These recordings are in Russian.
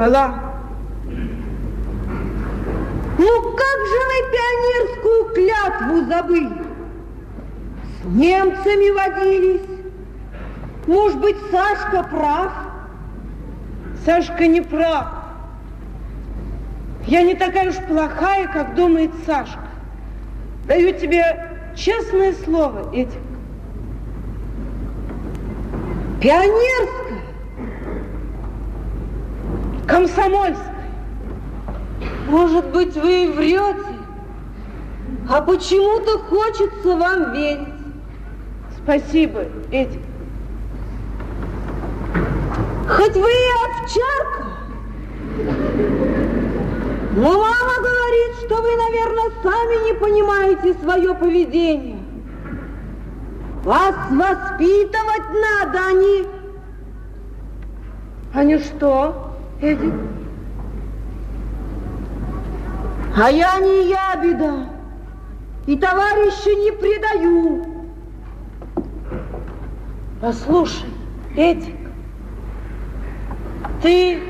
Алла. Ну как же вы пионерскую клятву забыли? С немцами водились. Может быть, Сашка прав? Сашка не прав. Я не такая уж плохая, как думает Сашка. Даю тебе честное слово, Эдик. Пионерская, комсомольская. Может быть, вы и врете, а почему-то хочется вам верить. Спасибо, Эдик. Хоть вы и овчарка, но мама говорит, что вы, наверное, сами не понимаете свое поведение. Вас воспитывать надо, а не... А что, Эдик? А я не ябеда, и товарища не предаю. Послушай, Эдик, ты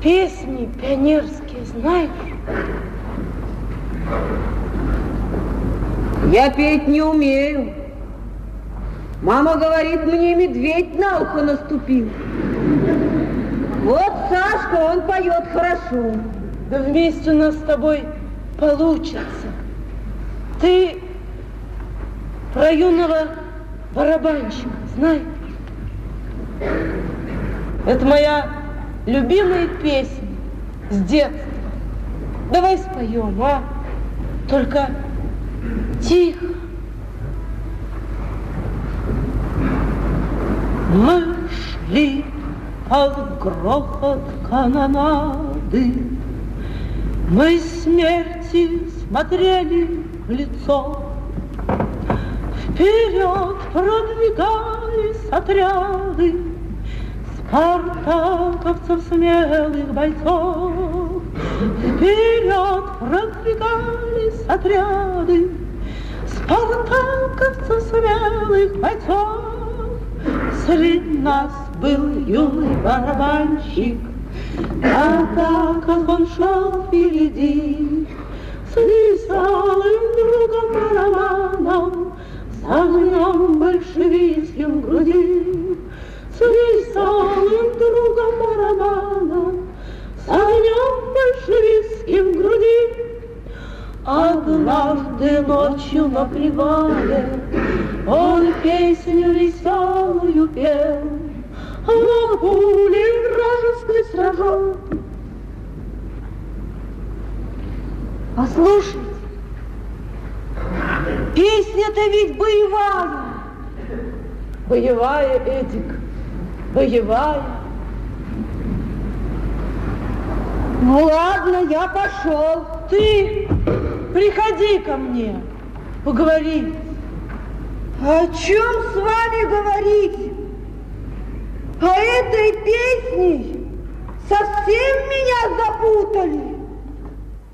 песни пионерские знаешь? Я петь не умею. Мама говорит, мне медведь на ухо наступил. Вот Сашка, он поет хорошо. Да вместе у нас с тобой получится. Ты про юного барабанщика знаешь? Это моя любимая песня с детства. Давай споем, а? Только тихо. Мы шли под грохот канонады, Мы смерти смотрели в лицо. Вперед продвигались отряды Спартаковцев смелых бойцов. Вперед продвигались отряды Спартаковцев смелых бойцов. Среди нас был юный барабанщик, А так как он шел впереди, С веселым другом барабаном, С огнем большевистским груди, С веселым другом барабаном, С огнем большевистским груди. Однажды ночью на привале Он песню веселую пел, А пули вражеской сражен. Послушайте, песня-то ведь боевая. Боевая, Эдик, боевая. Ну ладно, я пошел. Ты приходи ко мне, поговорить. О чем с вами говорить? О этой песне совсем меня запутали.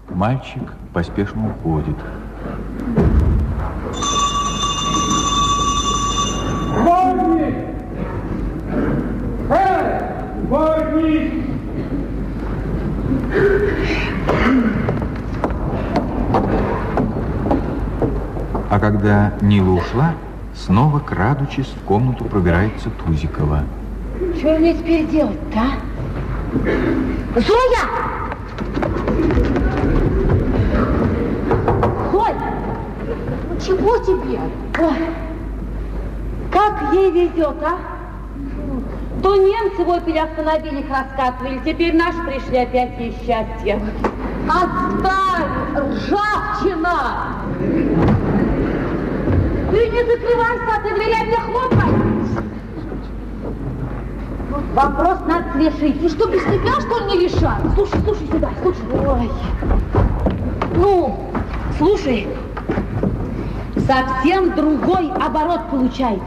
Мальчик поспешно уходит. Водник! Эй, водник! А когда Нила ушла, снова, крадучись, в комнату пробирается Тузикова. Что мне теперь делать-то, а? Зоя! Зоя! Ну чего тебе? Ой, как ей везет, а? То немцы в опеле автомобилях раскатывали, теперь наши пришли опять ей счастье. Отставь, ржавчина! Ты не закрывайся, а ты дверями хлопай. Вопрос надо решить. И что, без тебя, что ли, не решать? Слушай, слушай сюда, слушай. Ой. Ну, слушай, совсем другой оборот получается.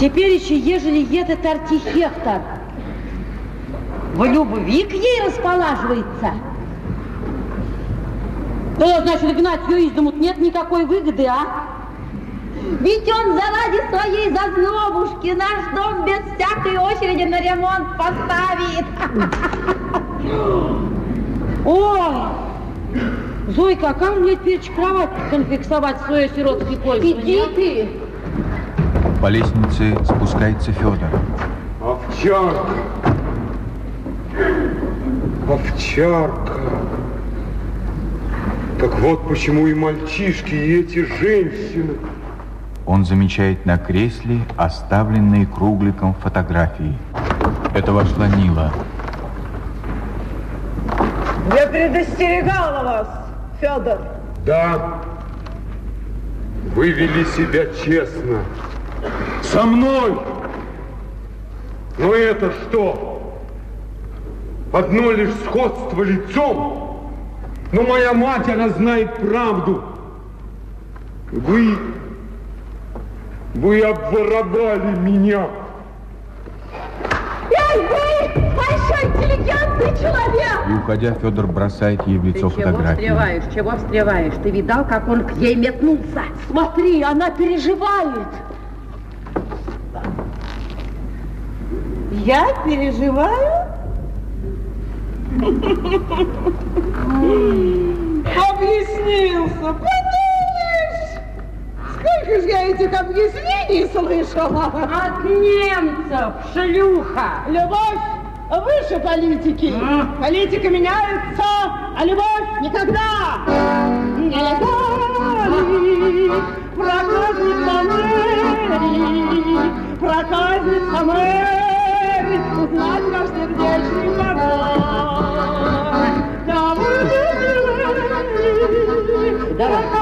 Теперь еще, ежели этот архитектор в любви к ней располаживается, то, значит, гнать ее из дому нет никакой выгоды, а? Ведь он заради своей зазнобушки наш дом без всякой очереди на ремонт поставит. Ой! Зойка, а как мне теперь кровать конфиксовать в свое сиротское пользование? Иди ты. По лестнице спускается Федор. Овчарка. Овчарка. Так вот почему и мальчишки, и эти женщины. Он замечает на кресле оставленные кругликом фотографии. Это вошла Нила. Я предостерегала вас, Федор. Да, вы вели себя честно. Со мной. Но это что? Одно лишь сходство лицом. Но моя мать, она знает правду. Вы, вы обворовали меня. Эй, вы, большой интеллигентный человек! И уходя, Федор бросает ей в лицо Ты чего фотографию. встреваешь, чего встреваешь? Ты видал, как он к ей метнулся? Смотри, она переживает. Я переживаю? Объяснился! Сколько же я этих объяснений слышала? От немцев, шлюха! Любовь выше политики. Политика меняется, а любовь никогда. Ли проказница Мэри, проказница Мэри, узнать наш сердечный покой? Кому Мэри, проказница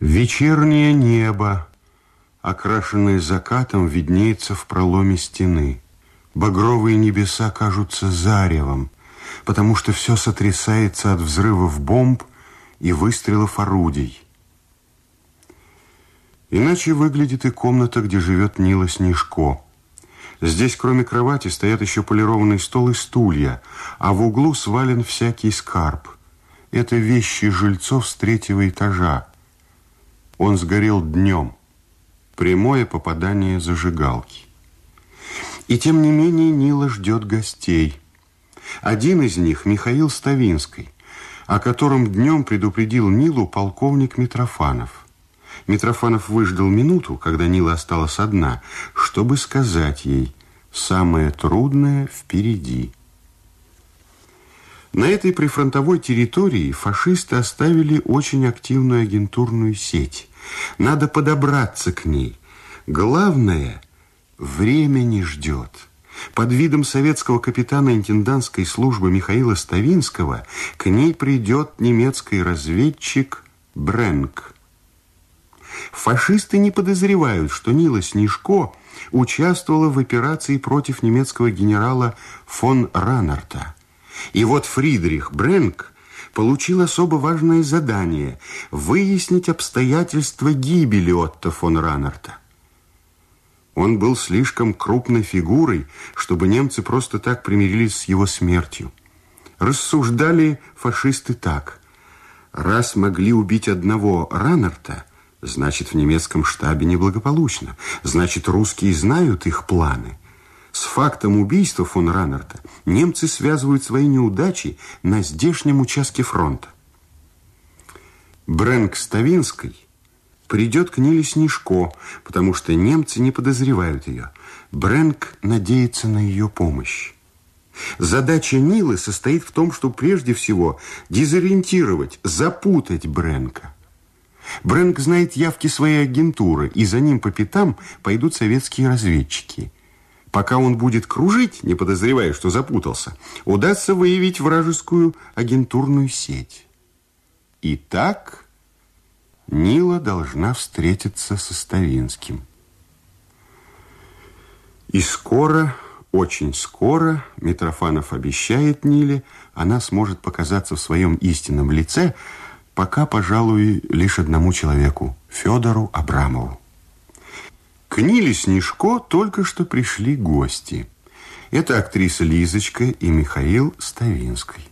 Вечернее небо, окрашенное закатом, виднеется в проломе стены. Багровые небеса кажутся заревом, потому что все сотрясается от взрывов бомб и выстрелов орудий. Иначе выглядит и комната, где живет Нила Снежко. Здесь, кроме кровати, стоят еще полированный стол и стулья, а в углу свален всякий скарб. Это вещи жильцов с третьего этажа. Он сгорел днем. Прямое попадание зажигалки. И тем не менее Нила ждет гостей. Один из них Михаил Ставинский, о котором днем предупредил Нилу полковник Митрофанов. Митрофанов выждал минуту, когда Нила осталась одна, чтобы сказать ей «самое трудное впереди». На этой прифронтовой территории фашисты оставили очень активную агентурную сеть. Надо подобраться к ней. Главное, время не ждет. Под видом советского капитана интендантской службы Михаила Ставинского к ней придет немецкий разведчик Бренк. Фашисты не подозревают, что Нила Снежко участвовала в операции против немецкого генерала фон Ранарта. И вот Фридрих Бренк получил особо важное задание – выяснить обстоятельства гибели Отто фон Ранарта. Он был слишком крупной фигурой, чтобы немцы просто так примирились с его смертью. Рассуждали фашисты так. Раз могли убить одного Ранарта, значит, в немецком штабе неблагополучно. Значит, русские знают их планы. С фактом убийства фон Ранарта немцы связывают свои неудачи на здешнем участке фронта. Брэнк Ставинской придет к Ниле Снежко, потому что немцы не подозревают ее. Брэнк надеется на ее помощь. Задача Нилы состоит в том, что прежде всего дезориентировать, запутать Брэнка. Брэнк знает явки своей агентуры, и за ним по пятам пойдут советские разведчики. Пока он будет кружить, не подозревая, что запутался, удастся выявить вражескую агентурную сеть. Итак, Нила должна встретиться со Ставинским. И скоро, очень скоро, Митрофанов обещает Ниле, она сможет показаться в своем истинном лице, пока, пожалуй, лишь одному человеку, Федору Абрамову. К Ниле Снежко только что пришли гости. Это актриса Лизочка и Михаил Ставинский.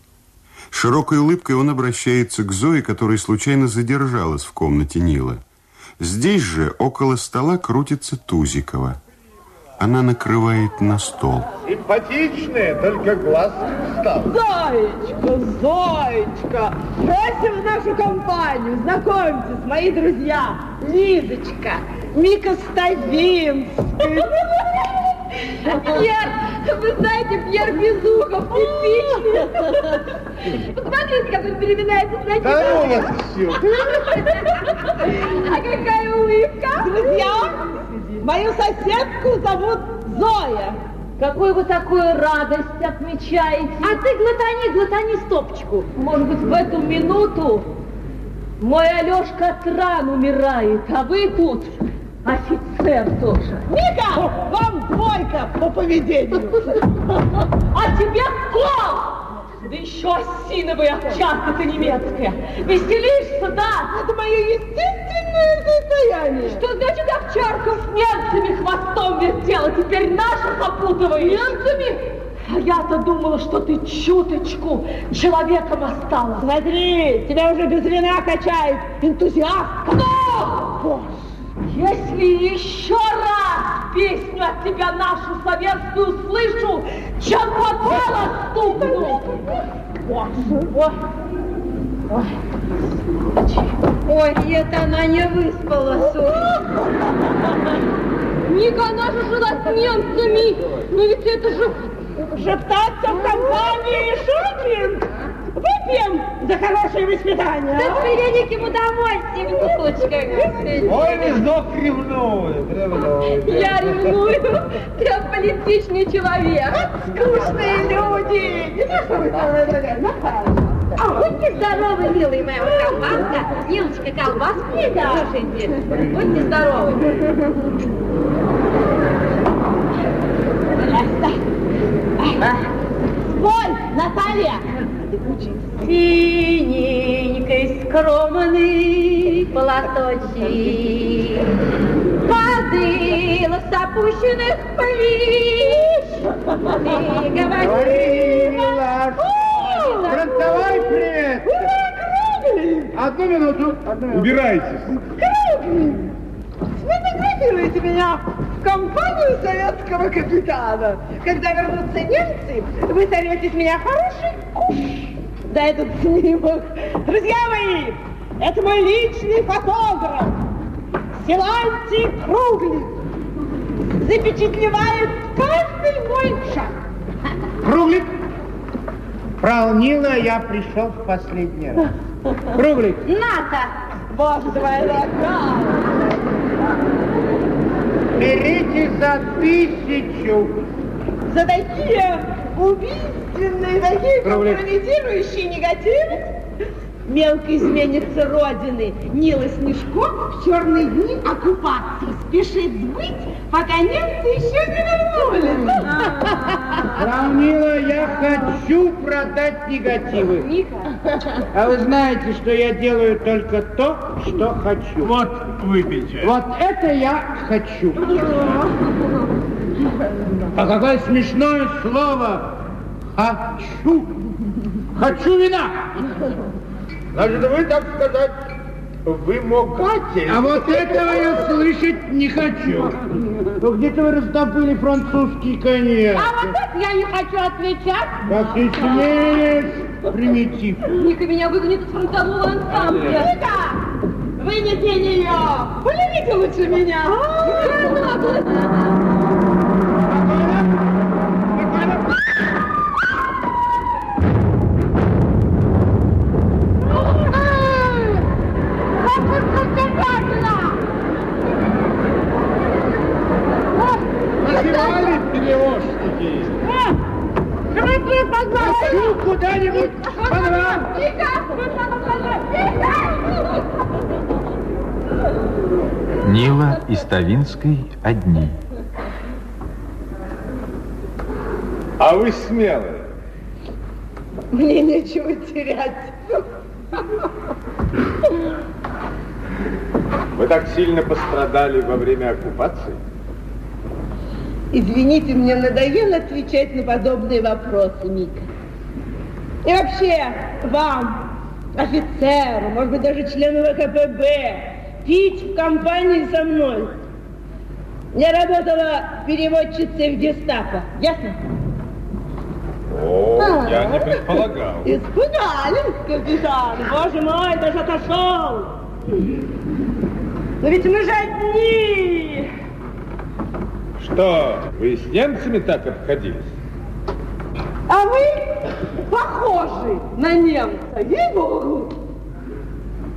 Широкой улыбкой он обращается к Зое, которая случайно задержалась в комнате Нила. Здесь же около стола крутится Тузикова. Она накрывает на стол. Симпатичная, только глаз стал. Зоечка, Зоечка, просим в нашу компанию. Знакомьтесь, мои друзья. Лизочка, Мика Ставинский. Пьер, вы знаете, Пьер Безухов, типичный. Посмотрите, как он переминается с ноги. Да ну вас все. А какая улыбка. Друзья, мою соседку зовут Зоя. Какую вы такую радость отмечаете? А ты глотани, глотани стопочку. Может быть, в эту минуту мой Алешка от ран умирает, а вы тут офицер тоже. Мика, вам двойка по поведению. А тебе кол! Да еще осиновая овчарка-то немецкая. Веселишься, да? Это мое естественное состояние. Что значит овчарка с немцами хвостом вертела? Теперь наших опутываешь? Немцами? А я-то думала, что ты чуточку человеком осталась. Смотри, тебя уже без вина качает энтузиастка. Но! Боже. Если еще раз песню от тебя нашу советскую слышу, чем попало стукну. Боже, ой, Ой, это она не выспалась. Ника, она же жила с немцами. Но ведь это же... Шептаться в компании шутинг. Выпьем за хорошее воспитание. Да с великим удовольствием, Нилочка. Ой, вездок ревнует, ревнует. Я ревную. Ты аполитичный человек. Скучные люди. А будьте здоровы, милые моя вот колбаска. Нилочка, колбаску не кушайте. Будьте здоровы. Спой, Наталья. Синенькой скромный Платочек. Подыла с опущенных плеч. Ты говорила, Фронтовой привет. Одну минуту. Одну минуту. Убирайтесь. Сфотографируйте меня в компанию советского капитана. Когда вернутся немцы, вы сорветесь меня хороший куш. Да этот снимок. Друзья мои, это мой личный фотограф. Силантий Круглик. Запечатлевает каждый мой шаг. Круглик, Нила, я пришел в последний раз. Круглик, Ната. Боже твой, берите за тысячу. За такие убийственные, такие компрометирующие негативы мелко изменится Родины. Нила Снежко в черные дни оккупации спешит сбыть, пока немцы еще не вернулись. Нила, я хочу продать негативы. А вы знаете, что я делаю только то, что хочу. Вот выпейте. Вот это я хочу. А какое смешное слово. Хочу. Хочу вина. Значит, вы, так сказать, вымогатель. А вот этого я слышать не хочу. Ну где-то вы раздобыли французский коньяк. А вот это я не хочу отвечать. Как ты смеешь, примитив. Ника меня выгонит из фронтового ансамбля. Ника, вынеси ее, полюбите лучше меня. Называли Нила и Ставинской одни. А вы смелые. Мне нечего терять. Вы так сильно пострадали во время оккупации? Извините, мне надоело отвечать на подобные вопросы, Мика. И вообще, вам, офицеру, может быть, даже члену ВКПБ, пить в компании со мной. Я работала переводчицей в гестапо, ясно? О, я не предполагал. Испугались, капитан. Боже мой, даже отошел. Но ведь мы же одни. Что, вы с немцами так обходились? А вы похожи на немца, ей-богу.